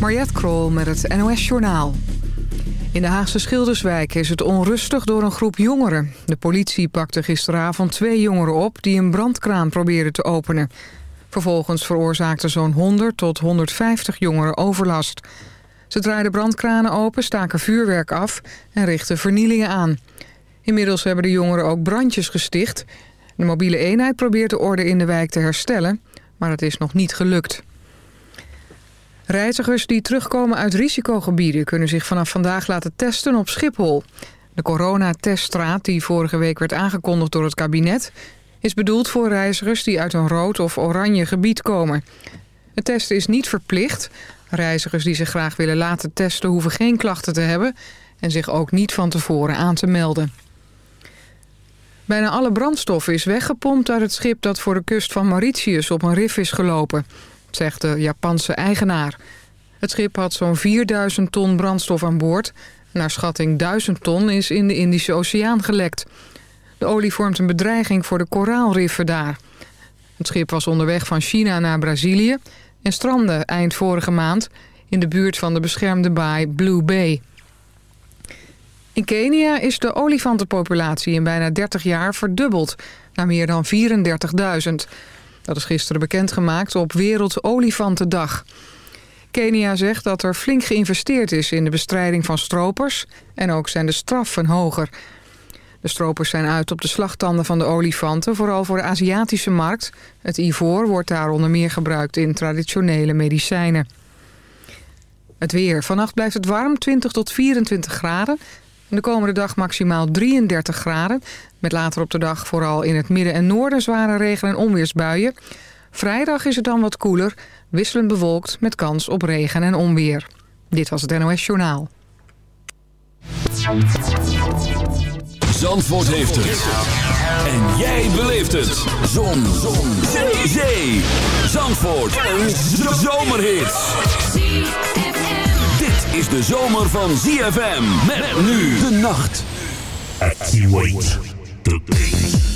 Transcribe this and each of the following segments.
Mariette Krol met het NOS Journaal. In de Haagse Schilderswijk is het onrustig door een groep jongeren. De politie pakte gisteravond twee jongeren op... die een brandkraan probeerden te openen. Vervolgens veroorzaakten zo'n 100 tot 150 jongeren overlast. Ze draaiden brandkranen open, staken vuurwerk af... en richtten vernielingen aan. Inmiddels hebben de jongeren ook brandjes gesticht. De mobiele eenheid probeert de orde in de wijk te herstellen... maar het is nog niet gelukt. Reizigers die terugkomen uit risicogebieden... kunnen zich vanaf vandaag laten testen op Schiphol. De coronateststraat, die vorige week werd aangekondigd door het kabinet... is bedoeld voor reizigers die uit een rood of oranje gebied komen. Het testen is niet verplicht. Reizigers die zich graag willen laten testen... hoeven geen klachten te hebben... en zich ook niet van tevoren aan te melden. Bijna alle brandstof is weggepompt uit het schip... dat voor de kust van Mauritius op een rif is gelopen zegt de Japanse eigenaar. Het schip had zo'n 4000 ton brandstof aan boord. Naar schatting 1000 ton is in de Indische Oceaan gelekt. De olie vormt een bedreiging voor de koraalriffen daar. Het schip was onderweg van China naar Brazilië... en strandde eind vorige maand in de buurt van de beschermde baai Blue Bay. In Kenia is de olifantenpopulatie in bijna 30 jaar verdubbeld... naar meer dan 34.000... Dat is gisteren bekendgemaakt op Wereldolifantendag. Kenia zegt dat er flink geïnvesteerd is in de bestrijding van stropers... en ook zijn de straffen hoger. De stropers zijn uit op de slagtanden van de olifanten... vooral voor de Aziatische markt. Het ivoor wordt daar onder meer gebruikt in traditionele medicijnen. Het weer. Vannacht blijft het warm, 20 tot 24 graden. De komende dag maximaal 33 graden. Met later op de dag vooral in het midden en noorden zware regen- en onweersbuien. Vrijdag is het dan wat koeler, wisselend bewolkt met kans op regen en onweer. Dit was het NOS Journaal. Zandvoort heeft het. En jij beleeft het. Zon. Zon. Zee. Zandvoort. Een zomerhit is de zomer van ZFM. Met nu de nacht. Activate the bass.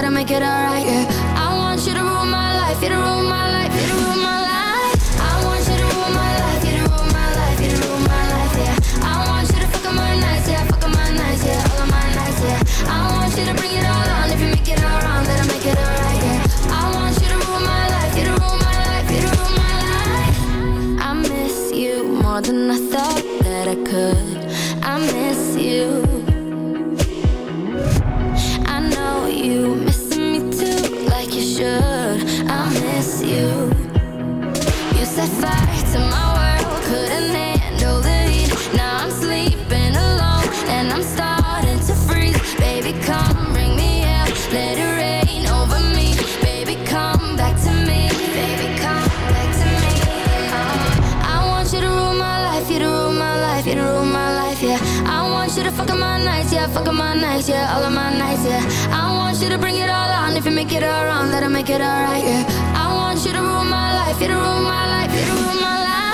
gotta make it alright, yeah. I want you to rule my life, you to rule my life, you to rule my life. you to bring it all on If you make it all wrong, I make it alright, yeah I want you to rule my life, you to rule my life, you to rule my life I miss you more than I thought yeah, fuck on my nights, yeah. all of my nights, yeah. I want you to all make it all wrong, let make it alright, yeah. I want you to rule my life, you to rule my life, you to rule my life.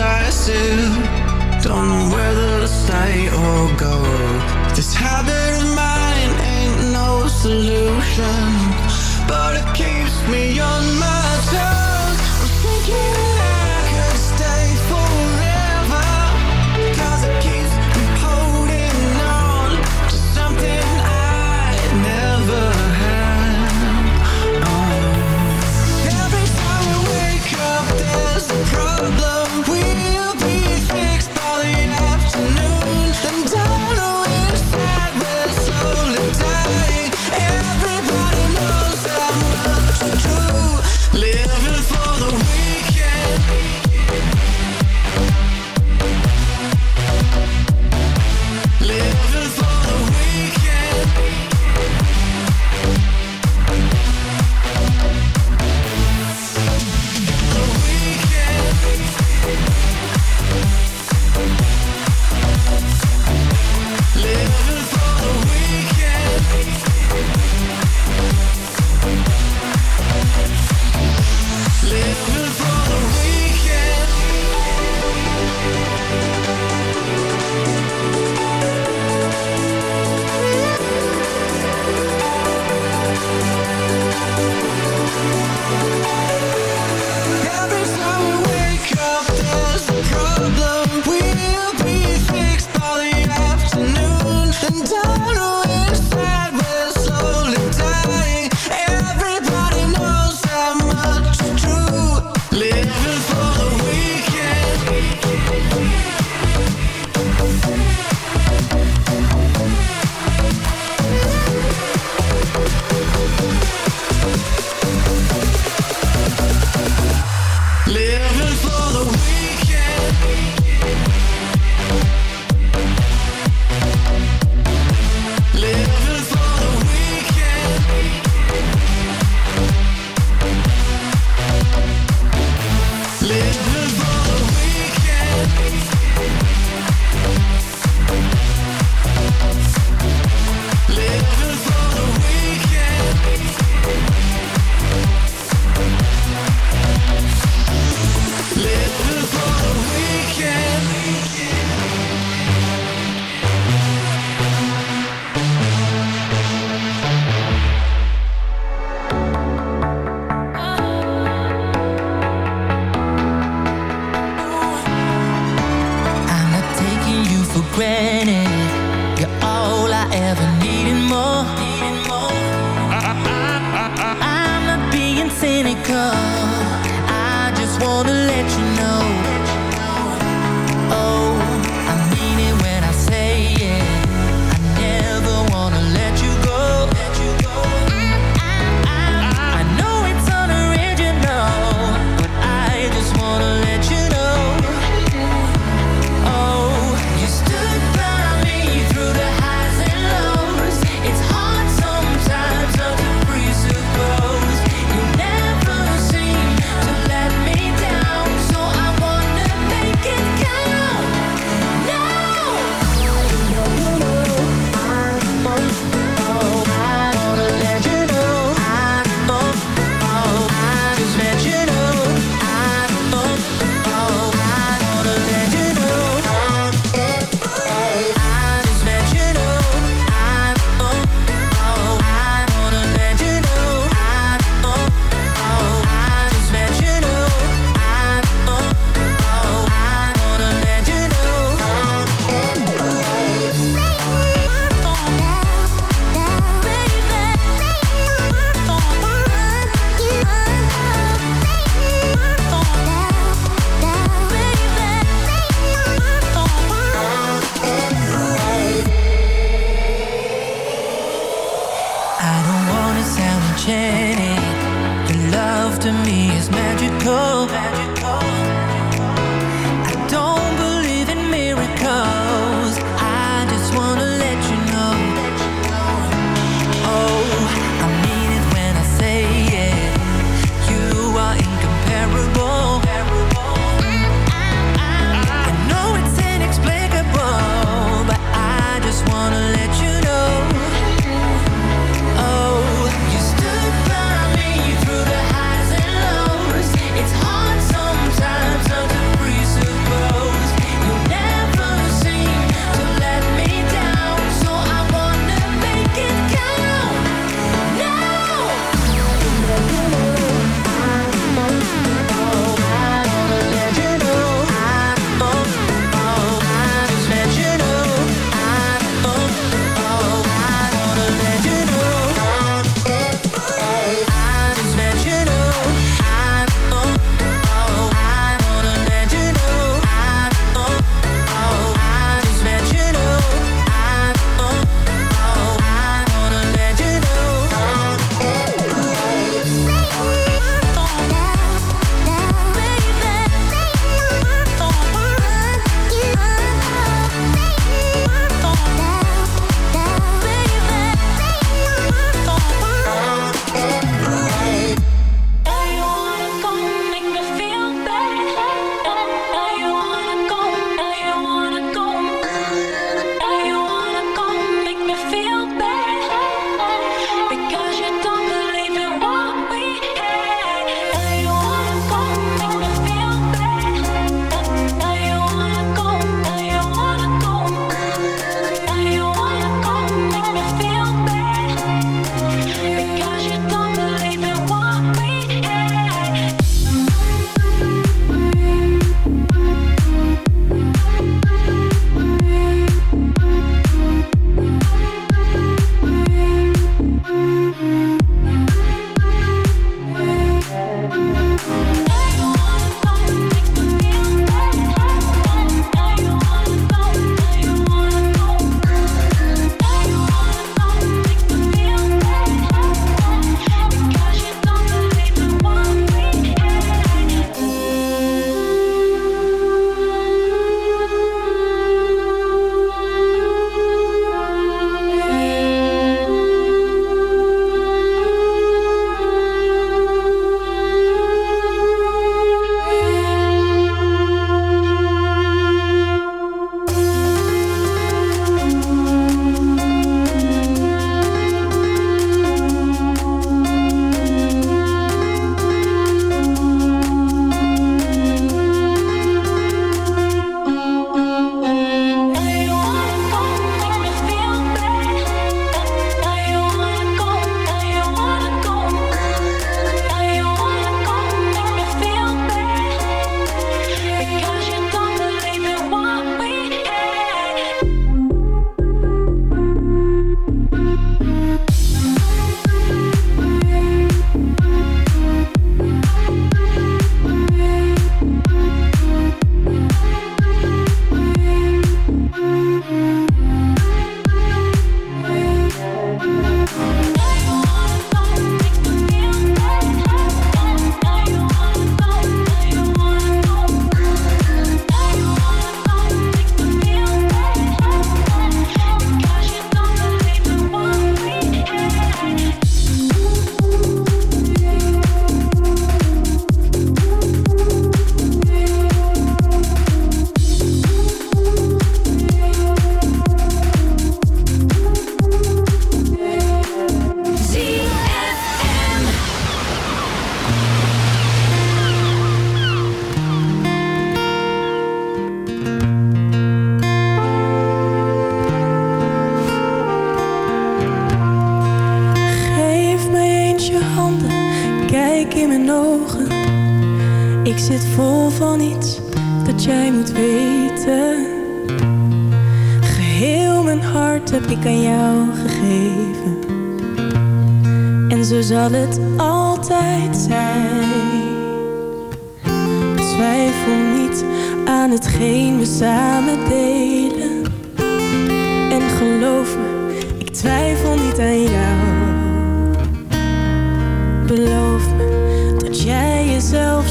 I still don't know whether to stay or go. This habit of mine ain't no solution, but it keeps me on my toes. I'm thinking.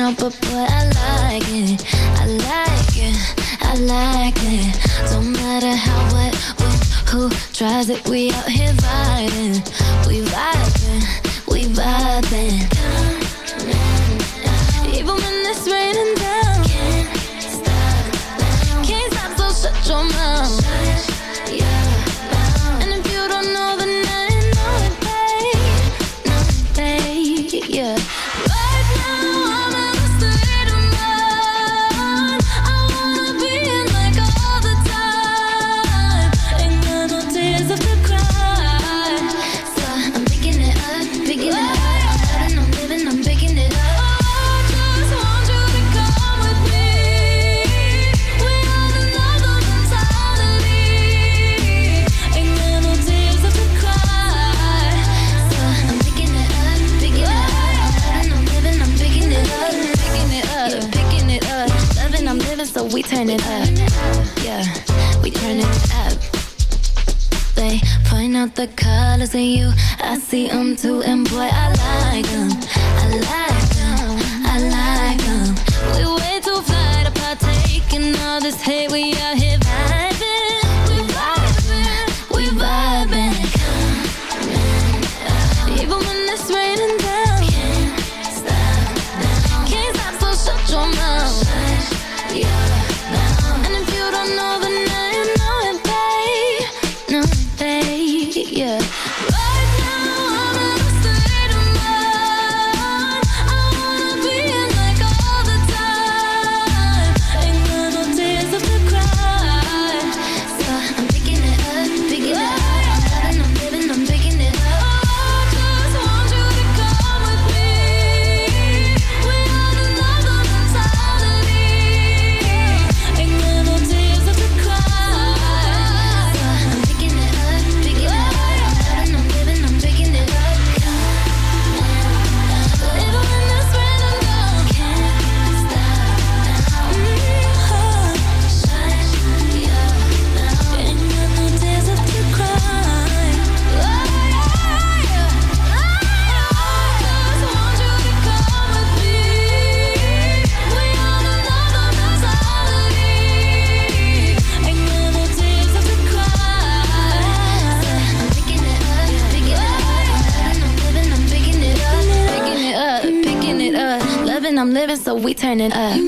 out, but boy, I like it. I like it. I like it. Don't matter how, what, when, who tries it. We out here vibing. We vibing. We vibing. Even when it's raining down. out the colors in you. I see them too, and boy, I like them. I like them. I like them. We way too fly to partake in all this hate we are. here. turning up.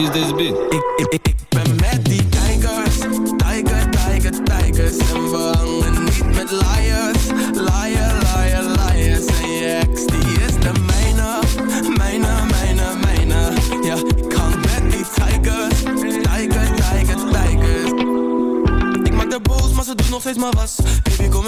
Ik, ik, ik, ben met die tijgers, Tiger, tiger, tijgers. En we hangen niet met liars. Liar, liar, liars. En je ex, die is de mijne. Mijne, mijne, mijne. Ja, ik hang met die tijgers, Tiger, tiger, tijgers. Ik maak de boos, maar ze doet nog steeds maar was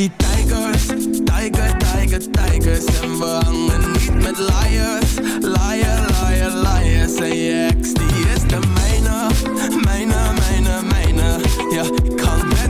Die tijgers, tijger, tijger, tijgers. En we hangen niet met liars, liar, liar, liars. En die is de mijne, mijne, mijne, mijne. Ja, ik kan met